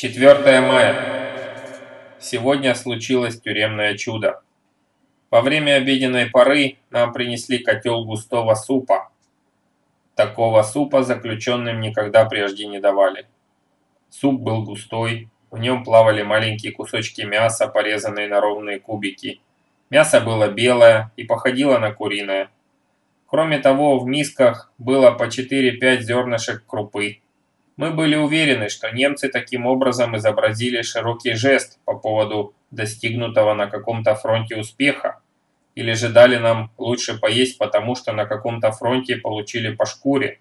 4 мая. Сегодня случилось тюремное чудо. Во время обеденной поры нам принесли котел густого супа. Такого супа заключенным никогда прежде не давали. Суп был густой, в нем плавали маленькие кусочки мяса, порезанные на ровные кубики. Мясо было белое и походило на куриное. Кроме того, в мисках было по 4-5 зернышек крупы. Мы были уверены, что немцы таким образом изобразили широкий жест по поводу достигнутого на каком-то фронте успеха, или же дали нам лучше поесть, потому что на каком-то фронте получили по шкуре.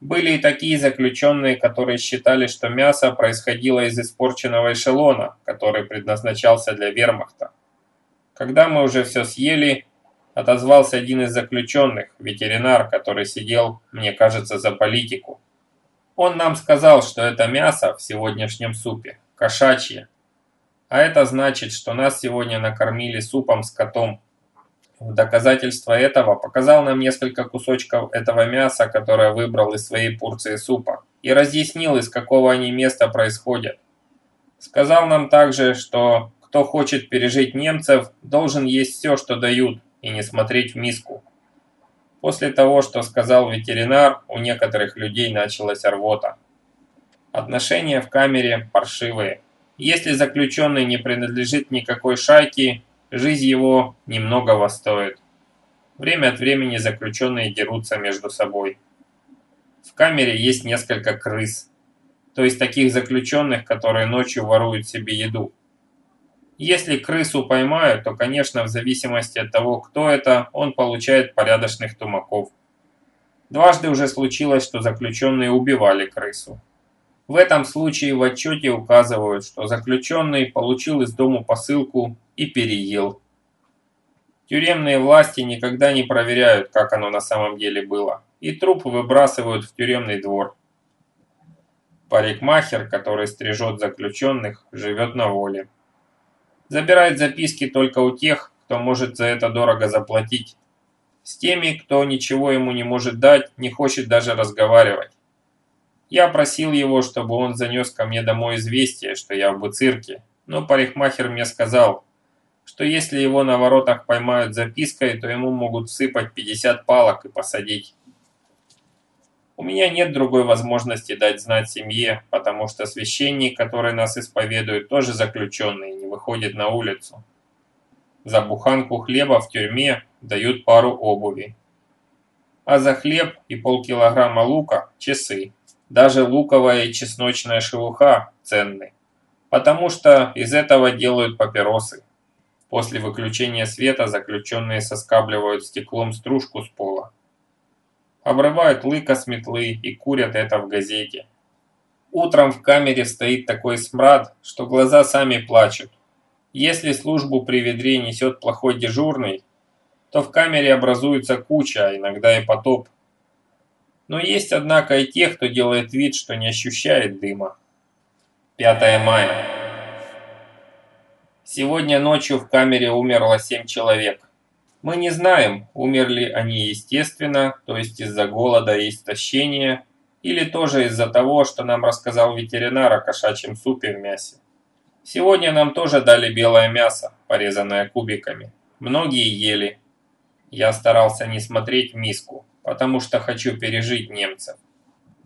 Были и такие заключенные, которые считали, что мясо происходило из испорченного эшелона, который предназначался для вермахта. Когда мы уже все съели, отозвался один из заключенных, ветеринар, который сидел, мне кажется, за политику. Он нам сказал, что это мясо в сегодняшнем супе, кошачье. А это значит, что нас сегодня накормили супом с котом. В доказательство этого показал нам несколько кусочков этого мяса, которое выбрал из своей порции супа, и разъяснил, из какого они места происходят. Сказал нам также, что кто хочет пережить немцев, должен есть все, что дают, и не смотреть в миску. После того, что сказал ветеринар, у некоторых людей началась рвота. Отношения в камере паршивые. Если заключенный не принадлежит никакой шайке, жизнь его немногого стоит. Время от времени заключенные дерутся между собой. В камере есть несколько крыс, то есть таких заключенных, которые ночью воруют себе еду. Если крысу поймают, то, конечно, в зависимости от того, кто это, он получает порядочных тумаков. Дважды уже случилось, что заключенные убивали крысу. В этом случае в отчете указывают, что заключенный получил из дому посылку и переел. Тюремные власти никогда не проверяют, как оно на самом деле было, и труп выбрасывают в тюремный двор. Парикмахер, который стрижет заключенных, живет на воле. Забирает записки только у тех, кто может за это дорого заплатить. С теми, кто ничего ему не может дать, не хочет даже разговаривать. Я просил его, чтобы он занес ко мне домой известие, что я в Буцирке, но парикмахер мне сказал, что если его на воротах поймают запиской, то ему могут всыпать 50 палок и посадить. У меня нет другой возможности дать знать семье, потому что священник, который нас исповедует, тоже заключенный, не выходит на улицу. За буханку хлеба в тюрьме дают пару обуви. А за хлеб и полкилограмма лука – часы. Даже луковая и чесночная шелуха ценны, потому что из этого делают папиросы. После выключения света заключенные соскабливают стеклом стружку с пола обрывают лыка с метлы и курят это в газете. Утром в камере стоит такой смрад, что глаза сами плачут. Если службу при ведре несет плохой дежурный, то в камере образуется куча, иногда и потоп. Но есть, однако, и те, кто делает вид, что не ощущает дыма. 5 мая. Сегодня ночью в камере умерло 7 человек. Мы не знаем, умерли они естественно, то есть из-за голода и истощения, или тоже из-за того, что нам рассказал ветеринар о кошачьем супе в мясе. Сегодня нам тоже дали белое мясо, порезанное кубиками. Многие ели. Я старался не смотреть в миску, потому что хочу пережить немцев.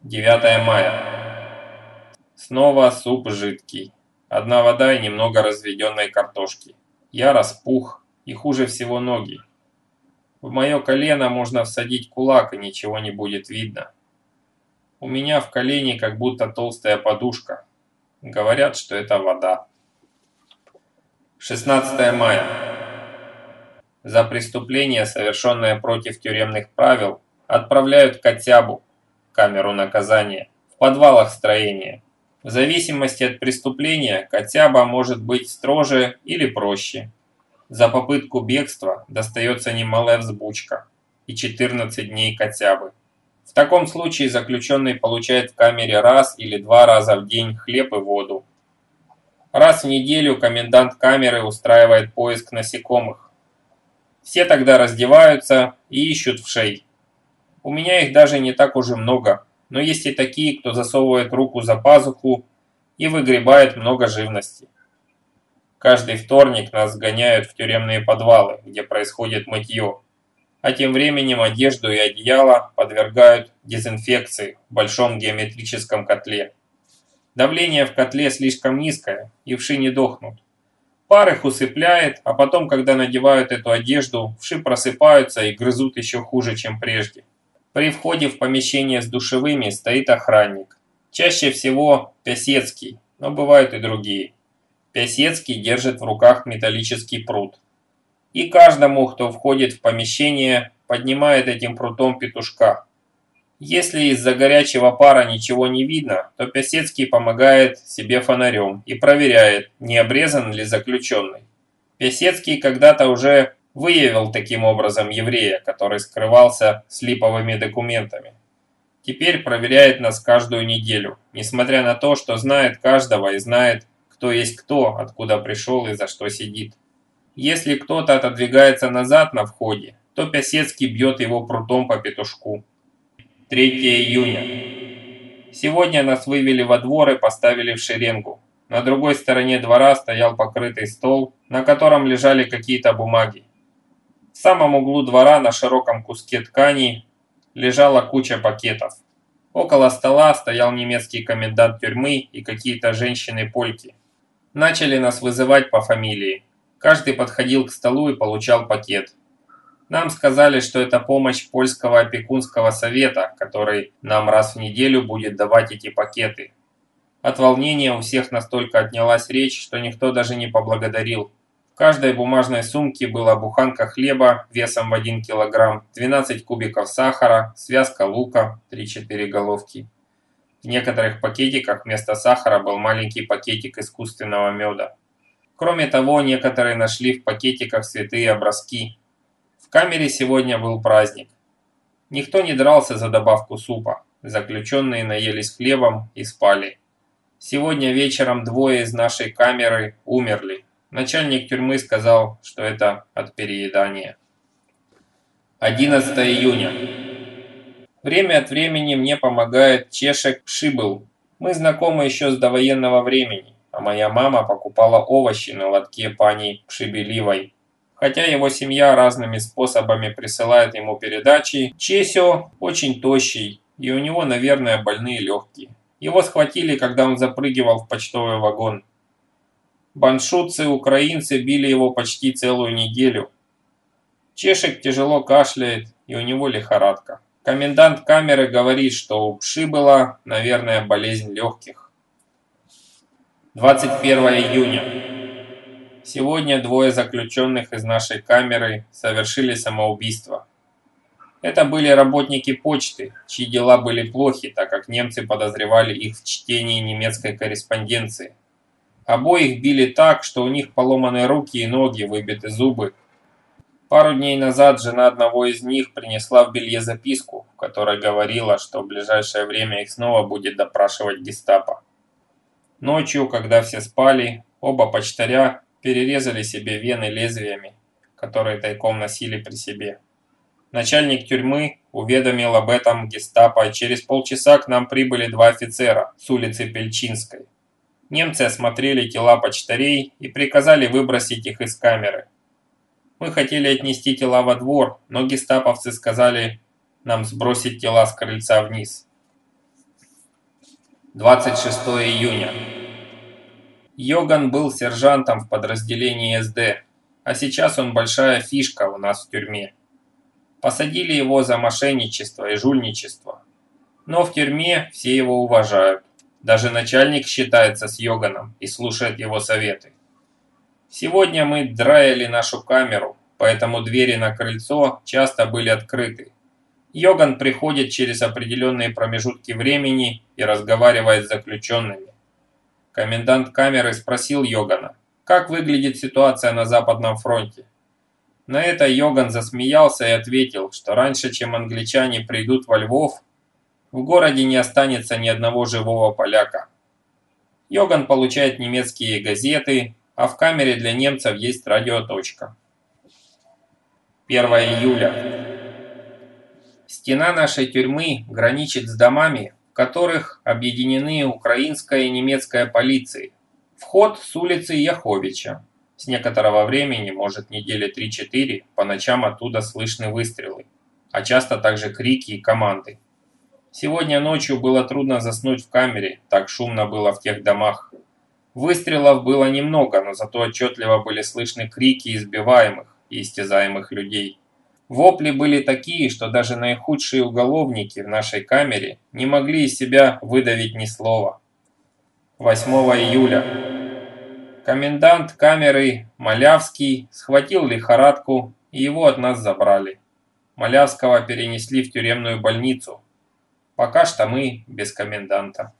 9 мая. Снова суп жидкий. Одна вода и немного разведенной картошки. Я распух, и хуже всего ноги. В мое колено можно всадить кулак, и ничего не будет видно. У меня в колене как будто толстая подушка. Говорят, что это вода. 16 мая. За преступление, совершенное против тюремных правил, отправляют котябу, камеру наказания, в подвалах строения. В зависимости от преступления, котяба может быть строже или проще. За попытку бегства достается немалая взбучка и 14 дней котябы. В таком случае заключенный получает в камере раз или два раза в день хлеб и воду. Раз в неделю комендант камеры устраивает поиск насекомых. Все тогда раздеваются и ищут в шей. У меня их даже не так уже много, но есть и такие, кто засовывает руку за пазуху и выгребает много живности. Каждый вторник нас сгоняют в тюремные подвалы, где происходит мытье, а тем временем одежду и одеяло подвергают дезинфекции в большом геометрическом котле. Давление в котле слишком низкое, и вши не дохнут. Пар их усыпляет, а потом, когда надевают эту одежду, вши просыпаются и грызут еще хуже, чем прежде. При входе в помещение с душевыми стоит охранник. Чаще всего Пясецкий, но бывают и другие. Пясецкий держит в руках металлический пруд. И каждому, кто входит в помещение, поднимает этим прутом петушка. Если из-за горячего пара ничего не видно, то Пясецкий помогает себе фонарем и проверяет, не обрезан ли заключенный. Пясецкий когда-то уже выявил таким образом еврея, который скрывался с липовыми документами. Теперь проверяет нас каждую неделю, несмотря на то, что знает каждого и знает, кто есть кто, откуда пришел и за что сидит. Если кто-то отодвигается назад на входе, то Пясецкий бьет его прутом по петушку. 3 июня. Сегодня нас вывели во двор и поставили в шеренгу. На другой стороне двора стоял покрытый стол, на котором лежали какие-то бумаги. В самом углу двора на широком куске ткани лежала куча пакетов. Около стола стоял немецкий комендант тюрьмы и какие-то женщины-польки. Начали нас вызывать по фамилии. Каждый подходил к столу и получал пакет. Нам сказали, что это помощь польского опекунского совета, который нам раз в неделю будет давать эти пакеты. От волнения у всех настолько отнялась речь, что никто даже не поблагодарил. В каждой бумажной сумке была буханка хлеба весом в 1 килограмм, 12 кубиков сахара, связка лука, 3-4 головки. В некоторых пакетиках вместо сахара был маленький пакетик искусственного меда. Кроме того, некоторые нашли в пакетиках святые образки. В камере сегодня был праздник. Никто не дрался за добавку супа. Заключенные наелись хлебом и спали. Сегодня вечером двое из нашей камеры умерли. Начальник тюрьмы сказал, что это от переедания. 11 июня. Время от времени мне помогает Чешек Шибл. Мы знакомы еще с довоенного времени, а моя мама покупала овощи на лотке пани Пшибеливой. Хотя его семья разными способами присылает ему передачи, Чесио очень тощий, и у него, наверное, больные легкие. Его схватили, когда он запрыгивал в почтовый вагон. Баншутцы-украинцы били его почти целую неделю. Чешек тяжело кашляет, и у него лихорадка. Комендант камеры говорит, что у Пши была, наверное, болезнь легких. 21 июня. Сегодня двое заключенных из нашей камеры совершили самоубийство. Это были работники почты, чьи дела были плохи, так как немцы подозревали их в чтении немецкой корреспонденции. Обоих били так, что у них поломаны руки и ноги, выбиты зубы. Пару дней назад жена одного из них принесла в белье записку, в которой говорила, что в ближайшее время их снова будет допрашивать гестапо. Ночью, когда все спали, оба почтаря перерезали себе вены лезвиями, которые тайком носили при себе. Начальник тюрьмы уведомил об этом гестапо, и через полчаса к нам прибыли два офицера с улицы Пельчинской. Немцы осмотрели тела почтарей и приказали выбросить их из камеры. Мы хотели отнести тела во двор, но гестаповцы сказали нам сбросить тела с крыльца вниз. 26 июня. Йоган был сержантом в подразделении СД, а сейчас он большая фишка у нас в тюрьме. Посадили его за мошенничество и жульничество. Но в тюрьме все его уважают. Даже начальник считается с Йоганом и слушает его советы. Сегодня мы драили нашу камеру, поэтому двери на крыльцо часто были открыты. Йоган приходит через определенные промежутки времени и разговаривает с заключенными. Комендант камеры спросил Йогана, как выглядит ситуация на Западном фронте. На это Йоган засмеялся и ответил, что раньше, чем англичане придут во Львов, в городе не останется ни одного живого поляка. Йоган получает немецкие газеты, а в камере для немцев есть радиоточка. 1 июля. Стена нашей тюрьмы граничит с домами, которых объединены украинская и немецкая полиции. Вход с улицы Яховича. С некоторого времени, может недели 3-4, по ночам оттуда слышны выстрелы, а часто также крики и команды. Сегодня ночью было трудно заснуть в камере, так шумно было в тех домах. Выстрелов было немного, но зато отчетливо были слышны крики избиваемых и истязаемых людей. Вопли были такие, что даже наихудшие уголовники в нашей камере не могли из себя выдавить ни слова. 8 июля. Комендант камеры Малявский схватил лихорадку, и его от нас забрали. Малявского перенесли в тюремную больницу. Пока что мы без коменданта.